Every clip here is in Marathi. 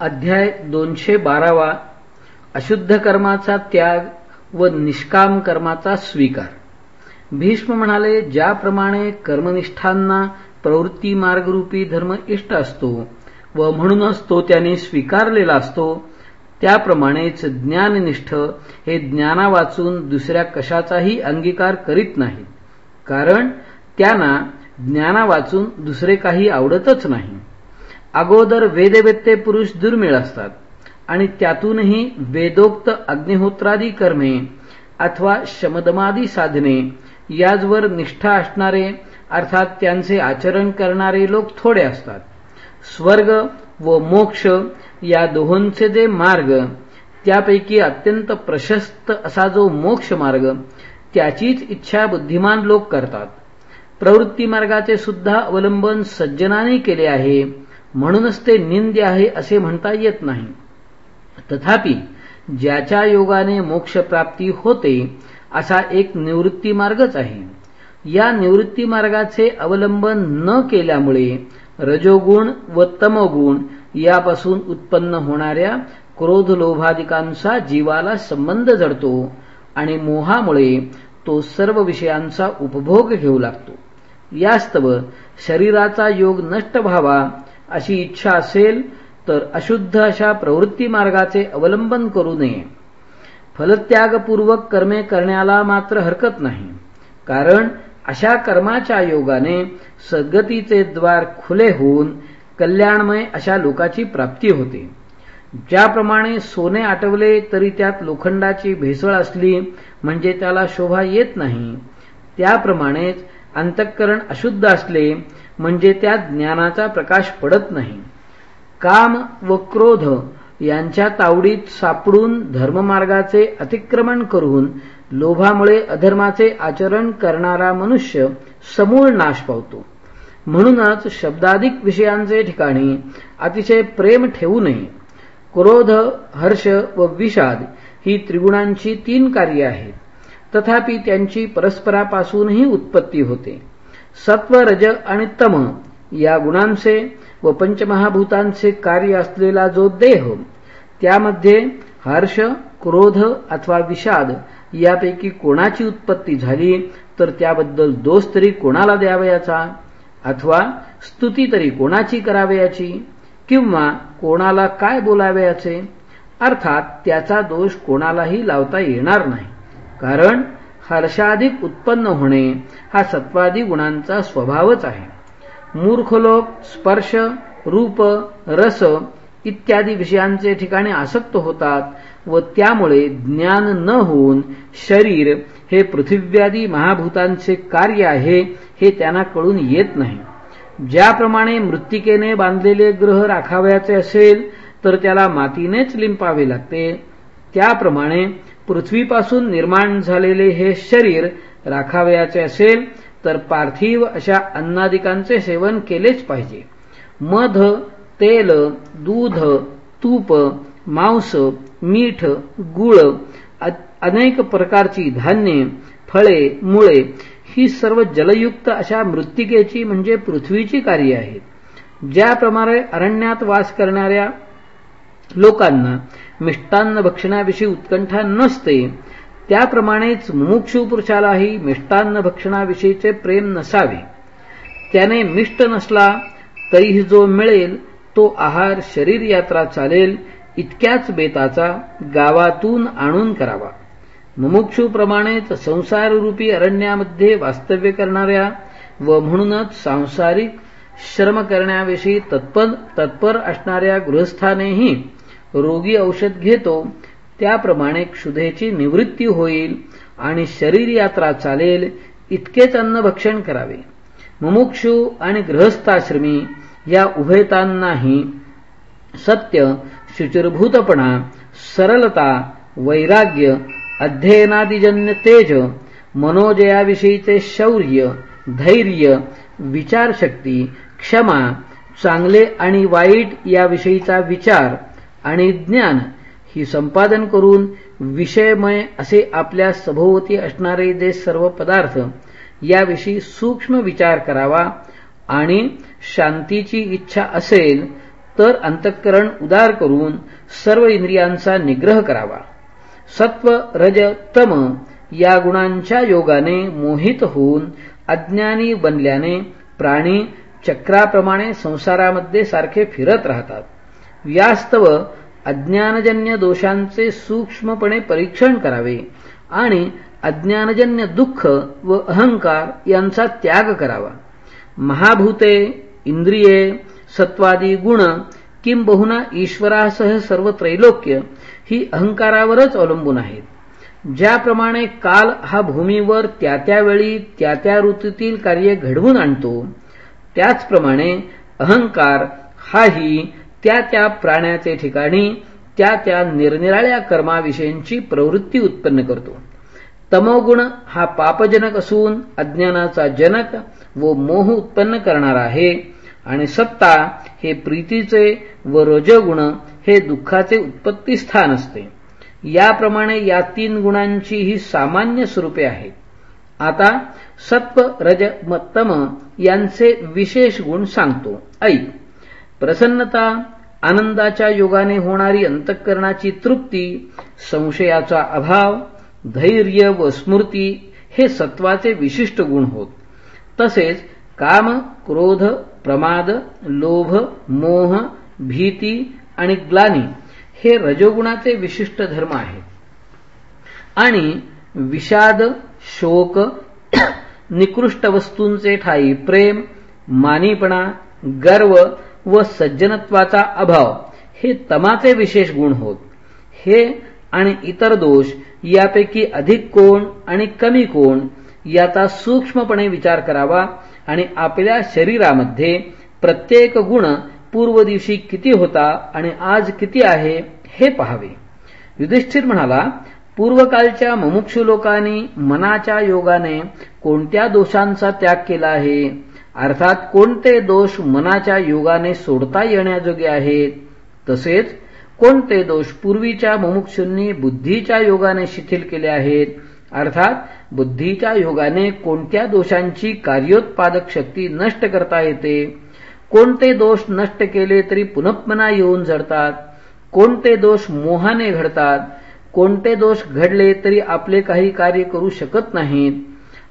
अध्याय दोनशे बारावा अशुद्ध कर्माचा त्याग व निष्काम कर्माचा स्वीकार. भीष्म म्हणाले ज्याप्रमाणे कर्मनिष्ठांना प्रवृत्ती मार्गरूपी धर्म इष्ट असतो व म्हणूनच तो त्याने स्वीकारलेला असतो त्याप्रमाणेच ज्ञाननिष्ठ हे ज्ञाना वाचून दुसऱ्या कशाचाही अंगीकार करीत नाहीत कारण त्यांना ज्ञाना वाचून दुसरे काही आवडतच नाही. अगोदर वेदवेत्ते पुरुष दुर्मिळ असतात आणि त्यातूनही वेदोक्त अग्निहोत्रादी कर्मे अथवा शमदमादी साधने याचवर निष्ठा असणारे अर्थात त्यांचे आचरण करणारे लोक थोडे असतात. स्वर्ग व मोक्ष या दोहोंचे जे मार्ग त्यापैकी अत्यंत प्रशस्त असा जो मोक्ष मार्ग त्याचीच इच्छा बुद्धिमान लोक करतात. प्रवृत्ती मार्गाचे सुद्धा अवलंबन सज्जनाने केले आहे म्हणूनच ते निंद्य आहे असे म्हणता येत नाही. तथापि ज्याच्या योगाने मोक्षप्राप्ती होते असा एक निवृत्ती मार्गच आहे. या निवृत्ती मार्गाचे अवलंबन न केल्यामुळे रजोगुण व तमोगुण यापासून उत्पन्न होणाऱ्या क्रोध लोभादिकांचा जीवाला संबंध जडतो आणि मोहामुळे तो सर्व विषयांचा उपभोग घेऊ लागतो. यास्तव शरीराचा योग नष्ट व्हावा अशी इच्छा असेल तर अशुद्ध अशा प्रवृत्ती मार्गाचे अवलंबन करू नये. फलत्यागपूर्वक कर्मे करण्याला मात्र हरकत नाही. कारण अशा कर्माच्या योगाने सद्गतीचे द्वार खुले होऊन कल्याणमय अशा लोकाची प्राप्ती होते. ज्याप्रमाणे सोने आटवले तरी त्यात लोखंडाची भेसळ असली म्हणजे त्याला शोभा येत नाही त्याप्रमाणेच अंतःकरण अशुद्ध असले म्हणजे त्या ज्ञानाचा प्रकाश पडत नाही. काम व क्रोध यांच्या तावडीत सापडून धर्ममार्गाचे अतिक्रमण करून लोभामुळे अधर्माचे आचरण करणारा मनुष्य समूळ नाश पावतो. म्हणूनच शब्दाधिक विषयांचे ठिकाणी अतिशय प्रेम ठेवू नये. क्रोध हर्ष व विषाद ही त्रिगुणांची तीन कार्य आहेत. तथापि त्यांची परस्परापासूनही उत्पत्ती होते. सत्व रज आणि तम या गुणांचे व पंचमहाभूतांचे कार्य असलेला जो देह त्यामध्ये हर्ष क्रोध अथवा विषाद यापैकी कोणाची उत्पत्ती झाली तर त्याबद्दल दोष तरी कोणाला द्यावयाचा? अथवा स्तुती तरी कोणाची करावयाची? किंवा कोणाला काय बोलावयाचे? अर्थात त्याचा दोष कोणालाही लावता येणार नाही. कारण हर्षाधिक उत्पन्न होणे हा सत्वादी गुणांचा स्वभावच आहे. मूर्ख लोक स्पर्श रूप रस इत्यादी विषयांचे ठिकाणी आसक्त होतात व त्यामुळे ज्ञान न होऊन शरीर हे पृथिव्यादी महाभूतांचे कार्य आहे हे त्यांना कळून येत नाही. ज्याप्रमाणे मृत्तिकेने बांधलेले ग्रह राखावयाचे असेल तर त्याला मातीनेच लिंपावे लागते. त्याप्रमाणे पृथ्वीपासून निर्माण झालेले हे शरीर राखावयाचे असेल तर पार्थिव अशा अन्नादिकांचे सेवन केलेच पाहिजे. मध तेल दूध तूप मांस मीठ गुळ अनेक प्रकारची धान्ये फळे मुळे ही सर्व जलयुक्त अशा मृत्तिकेची म्हणजे पृथ्वीची कार्य आहेत. ज्याप्रमाणे अरण्यात वास करणाऱ्या लोकांना मिष्टान्न भक्षणाविषयी उत्कंठा नसते. त्याप्रमाणेच मुमुक्षू पुरुषालाही मिष्टान्न भक्षणाविषयीचे प्रेम नसावे. त्याने मिष्ट नसला तरीही जो मिळेल तो आहार शरीर यात्रा चालेल इतक्याच बेताचा गावातून आणून करावा. मुमुक्षूप्रमाणेच संसाररूपी अरण्यामध्ये वास्तव्य करणाऱ्या व म्हणूनच सांसारिक श्रम करण्याविषयी तत्पर तत्पर असणाऱ्या गृहस्थानेही रोगी औषध घेतो त्याप्रमाणे क्षुधेची निवृत्ती होईल आणि शरीर यात्रा चालेल इतकेच अन्न भक्षण करावे. मुमुक्षु आणि गृहस्थाश्रमी या उभयतांनाही सत्य शुचिरभूतपणा सरलता वैराग्य अध्ययनादिजन्य तेज मनोजयाविषयीचे शौर्य धैर्य विचारशक्ती क्षमा चांगले आणि वाईट याविषयीचा विचार आणि ज्ञान ही संपादन करून विषयमय असे आपल्या सभोवती असणारे जे सर्व पदार्थ याविषयी सूक्ष्म विचार करावा आणि शांतीची इच्छा असेल तर अंतःकरण उदार करून सर्व इंद्रियांचा निग्रह करावा. सत्व रज तम या गुणांच्या योगाने मोहित होऊन अज्ञानी बनल्याने प्राणी चक्राप्रमाणे संसारामध्ये सारखे फिरत राहतात. व्यास्तव अज्ञानजन्य दोषांचे सूक्ष्मपणे परीक्षण करावे आणि अज्ञानजन्य दुःख व अहंकार यांचा त्याग करावा. महाभूते इंद्रिये सत्वादी गुण किंबहुना ईश्वरासह सर्व त्रैलोक्य ही अहंकारावरच अवलंबून आहेत. ज्याप्रमाणे काल हा भूमीवर त्या त्यावेळी त्या त्या ऋतूतील कार्य घडवून आणतो त्याचप्रमाणे अहंकार हाही त्या त्या प्राण्याचे ठिकाणी त्या त्या निरनिराळ्या कर्माविषयींची प्रवृत्ती उत्पन्न करतो. तमोगुण हा पापजनक असून अज्ञानाचा जनक व मोह उत्पन्न करणारा आहे. आणि सत्ता हे प्रीतीचे व रजगुण हे दुःखाचे उत्पत्ती स्थान असते. याप्रमाणे या तीन गुणांची ही सामान्य स्वरूपे आहेत. आता सत्व रज तम यांचे विशेष गुण सांगतो. ऐक. प्रसन्नता आनंदाच्या योगाने होणारी अंतःकरणाची तृप्ती संशयाचा अभाव धैर्य व स्मृती हे सत्वाचे विशिष्ट गुण होत. तसेच काम क्रोध प्रमाद लोभ मोह भीती आणि ग्लानी हे रजोगुणाचे विशिष्ट धर्म आहेत. आणि विषाद शोक निकृष्ट वस्तूंचे ठाई प्रेम मानीपणा गर्व व सज्जनत्वाचा अभाव हे तमाचे विशेष गुण होत. हे आणि इतर दोष यापैकी अधिक कोण आणि कमी कोण याचा सूक्ष्मपणे विचार करावा आणि आपल्या शरीरामध्ये प्रत्येक गुण पूर्व दिवशी किती होता आणि आज किती आहे हे पहावे. युधिष्ठिर म्हणाला पूर्वकालच्या मुमुक्षु लोकांनी मनाच्या योगाने कोणत्या दोषांचा त्याग केला आहे? अर्थात कोणते दोष मनाच्या योगाने सोडता येण्याजोगे आहेत? तसेच कोणते दोष पूर्वीच्या मुमुक्षूंनी बुद्धीच्या योगाने शिथिल केले आहेत? अर्थात बुद्धीच्या योगाने कोणत्या दोषांची कार्योत्पादक शक्ती नष्ट करता येते? कोणते दोष नष्ट केले तरी पुनःपना येऊन जडतात कोणते दोष मोहाने घडतात? कोणते दोष घडले तरी आपले काही कार्य करू शकत नाहीत?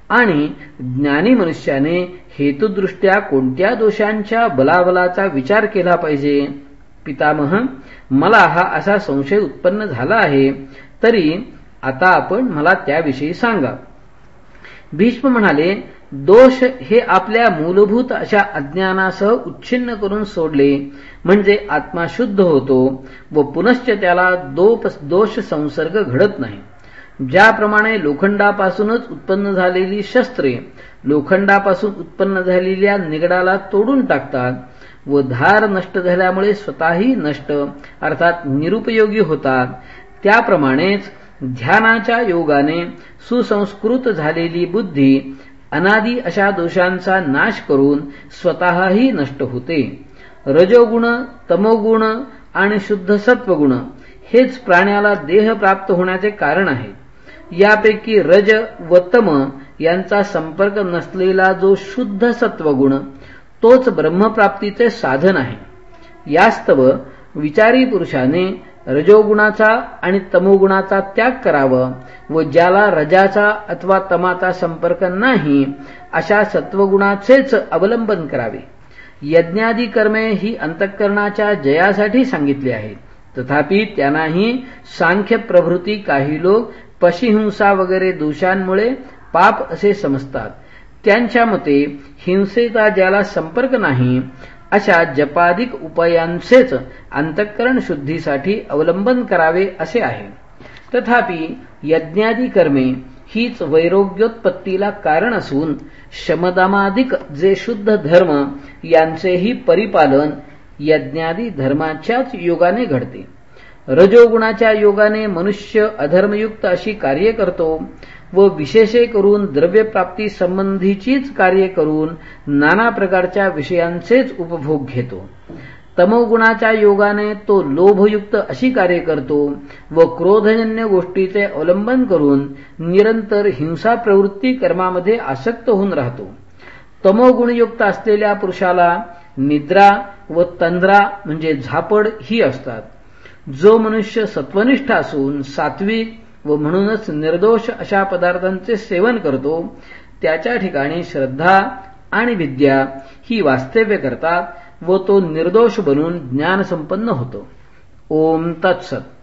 आणि ज्ञानी मनुष्याने हेतुदृष्ट्या कोणत्या दोषांच्या बलाबलाचा विचार केला पाहिजे? पितामह मला हा असा संशय उत्पन्न झाला आहे तरी आता आपण मला त्याविषयी सांगा. भीष्म म्हणाले दोष हे आपल्या मूलभूत अशा अज्ञानासह उच्छिन्न करून सोडले म्हणजे आत्मा शुद्ध होतो व पुनश्च त्याला दोष संसर्ग घडत नाही. ज्याप्रमाणे लोखंडापासूनच उत्पन्न झालेली शस्त्रे लोखंडापासून उत्पन्न झालेल्या निगडाला तोडून टाकतात व धार नष्ट झाल्यामुळे स्वतःही नष्ट अर्थात निरुपयोगी होतात. त्याप्रमाणेच ध्यानाच्या योगाने सुसंस्कृत झालेली बुद्धी अनादी अशा दोषांचा नाश करून स्वतःही नष्ट होते. रजोगुण तमोगुण आणि शुद्ध सत्वगुण हेच प्राण्याला देह प्राप्त होण्याचे कारण आहे यापैकी रज व तम यांचा संपर्क नसलेला जो शुद्ध सत्वगुण तोच ब्रह्मप्राप्तीचे साधन आहे. यास्तव विचारी पुरुषाने रजोगुणाचा आणि तमोगुणाचा त्याग करावा व ज्याला रजाचा अथवा तमाचा संपर्क नाही अशा सत्वगुणाचेच अवलंबन करावे. यज्ञादी कर्मे ही अंतःकरणाच्या जयासाठी सांगितली आहेत. तथापि त्यांनाही सांख्य प्रभृती काही लोक पशिहिंसा वगैरे दोषांमुळे पाप असे समजतात. त्यांच्या मते हिंसेचा ज्याला संपर्क नाही अशा जपाधिक उपायांचेच अंतःकरण शुद्धीसाठी अवलंबन करावे असे आहे. तथापि यज्ञादी कर्मे हीच वैरोग्योत्पत्तीला कारण असून शमदामाधिक जे शुद्ध धर्म यांचेही परिपालन यज्ञादी धर्माच्याच योगाने घडते. रजोगुणाच्या योगाने मनुष्य अधर्मयुक्त अशी कार्य करतो व विशेषे करून द्रव्यप्राप्ती संबंधीचीच कार्य करून नाना प्रकारच्या विषयांचेच उपभोग घेतो. तमोगुणाच्या योगाने तो लोभयुक्त अशी कार्य करतो व क्रोधजन्य गोष्टीचे अवलंबन करून निरंतर हिंसा प्रवृत्ती कर्मामध्ये आसक्त होऊन राहतो. तमोगुणयुक्त असलेल्या पुरुषाला निद्रा व तंद्रा म्हणजे झापड ही असतात. जो मनुष्य सत्वनिष्ठ असून सात्विक व म्हणूनच निर्दोष अशा पदार्थांचे सेवन करतो त्याच्या ठिकाणी श्रद्धा आणि विद्या ही वास्तव्य करतात व तो निर्दोष बनून ज्ञानसंपन्न होतो. ओम तत्सत.